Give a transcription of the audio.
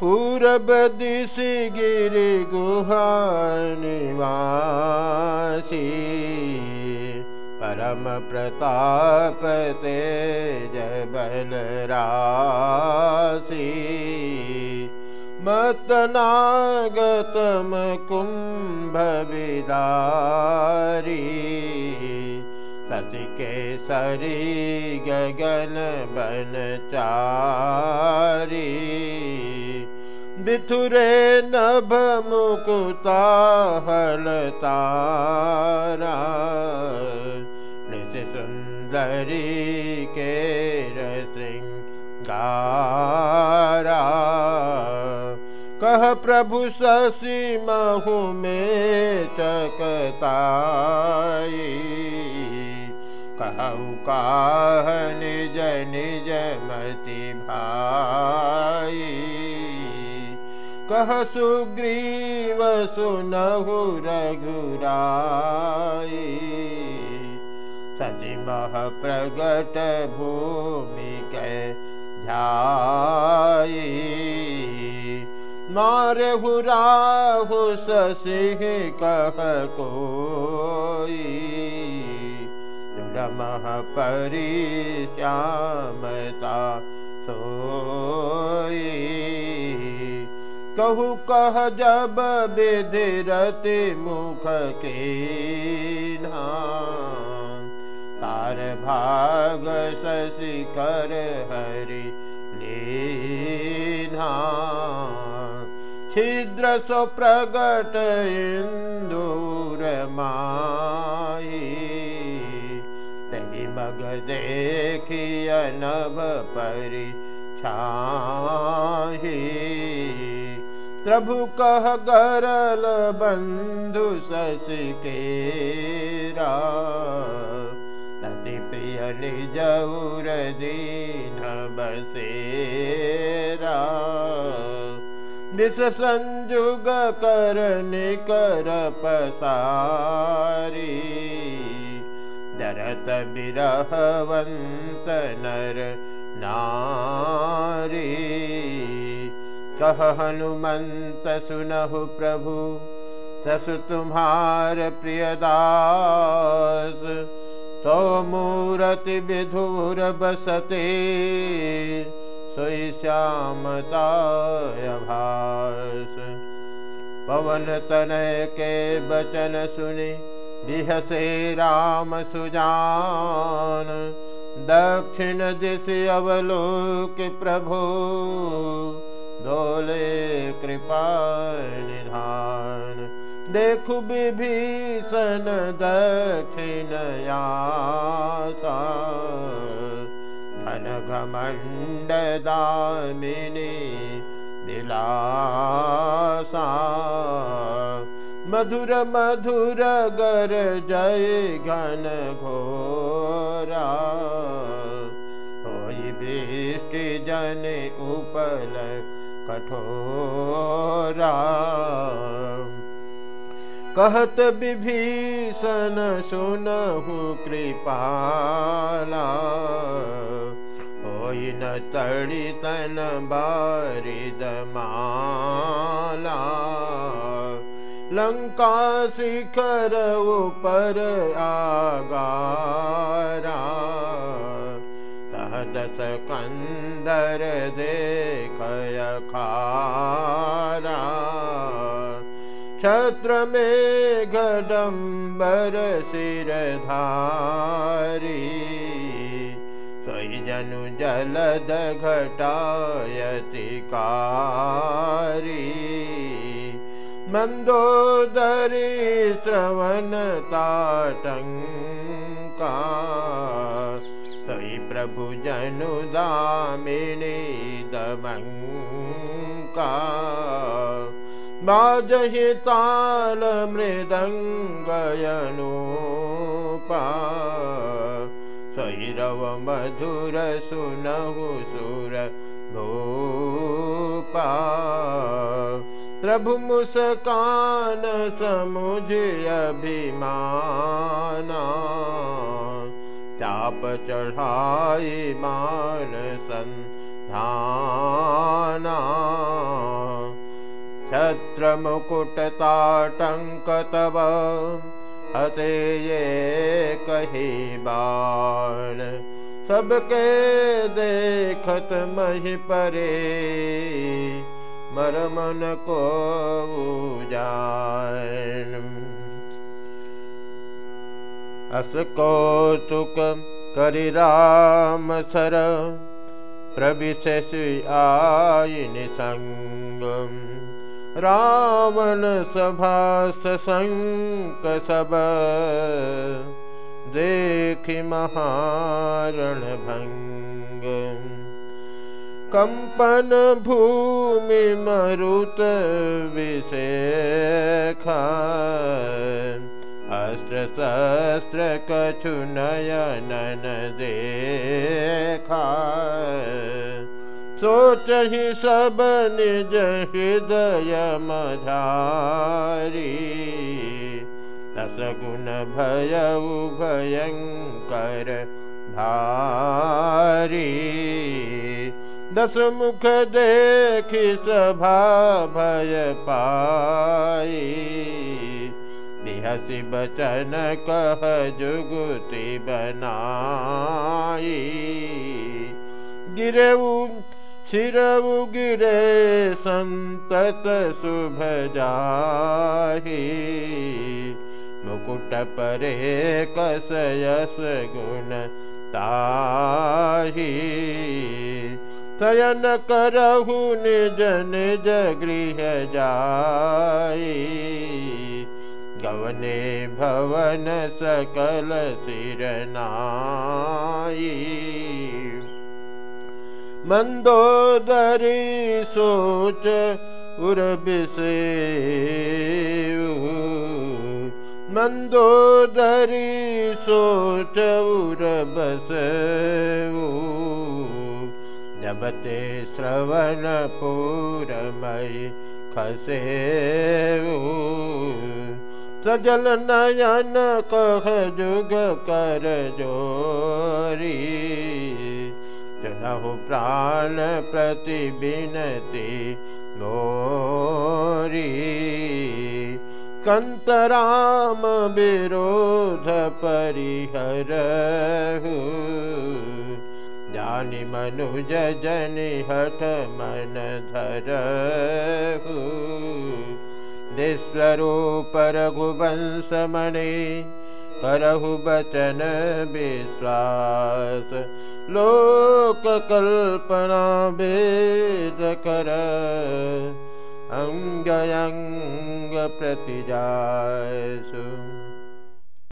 पूरब दिशि गिरि गुहा निवासी। परम प्रताप तेज बल राशि मतनागतम कुम्भ विदारी। के सरी गगन बन चारी बिथुरे नभ मुकुता हलतारा सुंदरी के रसिंगारा कह प्रभु शशि महु में चकताई कहु काह निज निज मति भाई। कह सुग्रीव सुनहु रघुराई शशि मह प्रगट भूमि के झाई मारे हुराहु सिंह कह कोई दुरमह परी श्यामता सोई कहु कह जब विधिरति मुख के तार भाग शशि कर हरि लीना छिद्र सो प्रगट इंदूर माई। तही मग देखिय नभ परि छाही प्रभु कह गरल बंधु सस के अति प्रिय निजौर दीन बसेरा। विष संजुग कर निकर पसारी। दरत बिरहवंत नर नारी कह हनुमंत सुनहु प्रभु, ससु तुम्हार प्रियदास तो मूरति विधुर बसते, सोई श्यामतायभास पवन तनय के बचन सुने, बिहसे राम सुजान। दक्षिण दिश अवलोक प्रभु दोले कृपा निधान देखु विभीषण दक्षिण यासा। घन घमण्ड दामिनी दिलासा। मधुर मधुर गर जय घन घोरा। होई बिष्टि जन उपल कठोरा कहत विभीषण सुनहु कृपाला। होई न तड़ी तन बारिद माला। लंका शिखर ऊपर आगारा दस कंदर देख खारा छत्र में गडम्बर सिरधारी स्वयं जनु जलद घटायति कारी मन्दोदरी श्रवण ताटङ्का तयि प्रभु जनु दामिनी दमङ्का। बाजहि ताल मृदङ्गयनुपा सैरव मधुर सुनहु सुर भूपा प्रभु मुस्कान समुझ अभिमाना चाप चढ़ाई मान संधाना। छत्रमुकुटताटङ्क तव, हते ये कही बाण। सबके देखत मही परे, मरमन को जान अस कौतुक करि राम सर प्रविशेष आयिन रावण सभा सशङ्क सब देखि महारण भङ्ग कम्पन भूमि मरुत विशेखा अस्त्र शस्त्र कछु नयनन देखा। सोच ही सब निज हृदय मधारी दस गुण भय भयंकर भारी। दस मुख देखी सभा भय पाई। हसि बचन कह जुगुति बनाई। गिरऊ, सिरऊ गिरे संतत शुभ जाही। मुकुट परे कसयस गुण ताही। शयन करहु निज निज गृह जाई। भवन सकल सिरनाई मन्दोदरी सोच उर्बिसे मन्दोदरी सोच उर्बस जबते श्रवणपुरमयि खसे सजल नयन कह जुग कर जोरी जनहु प्राण प्रति बिनती मोरी। कंतराम विरोध परिहर जानी मनुज जन हठ मन धर विश्वरूप रघुवंशमणि करहु बचन विश्वास। लोक कल्पना वेद कर अंग अंग प्रतिजासु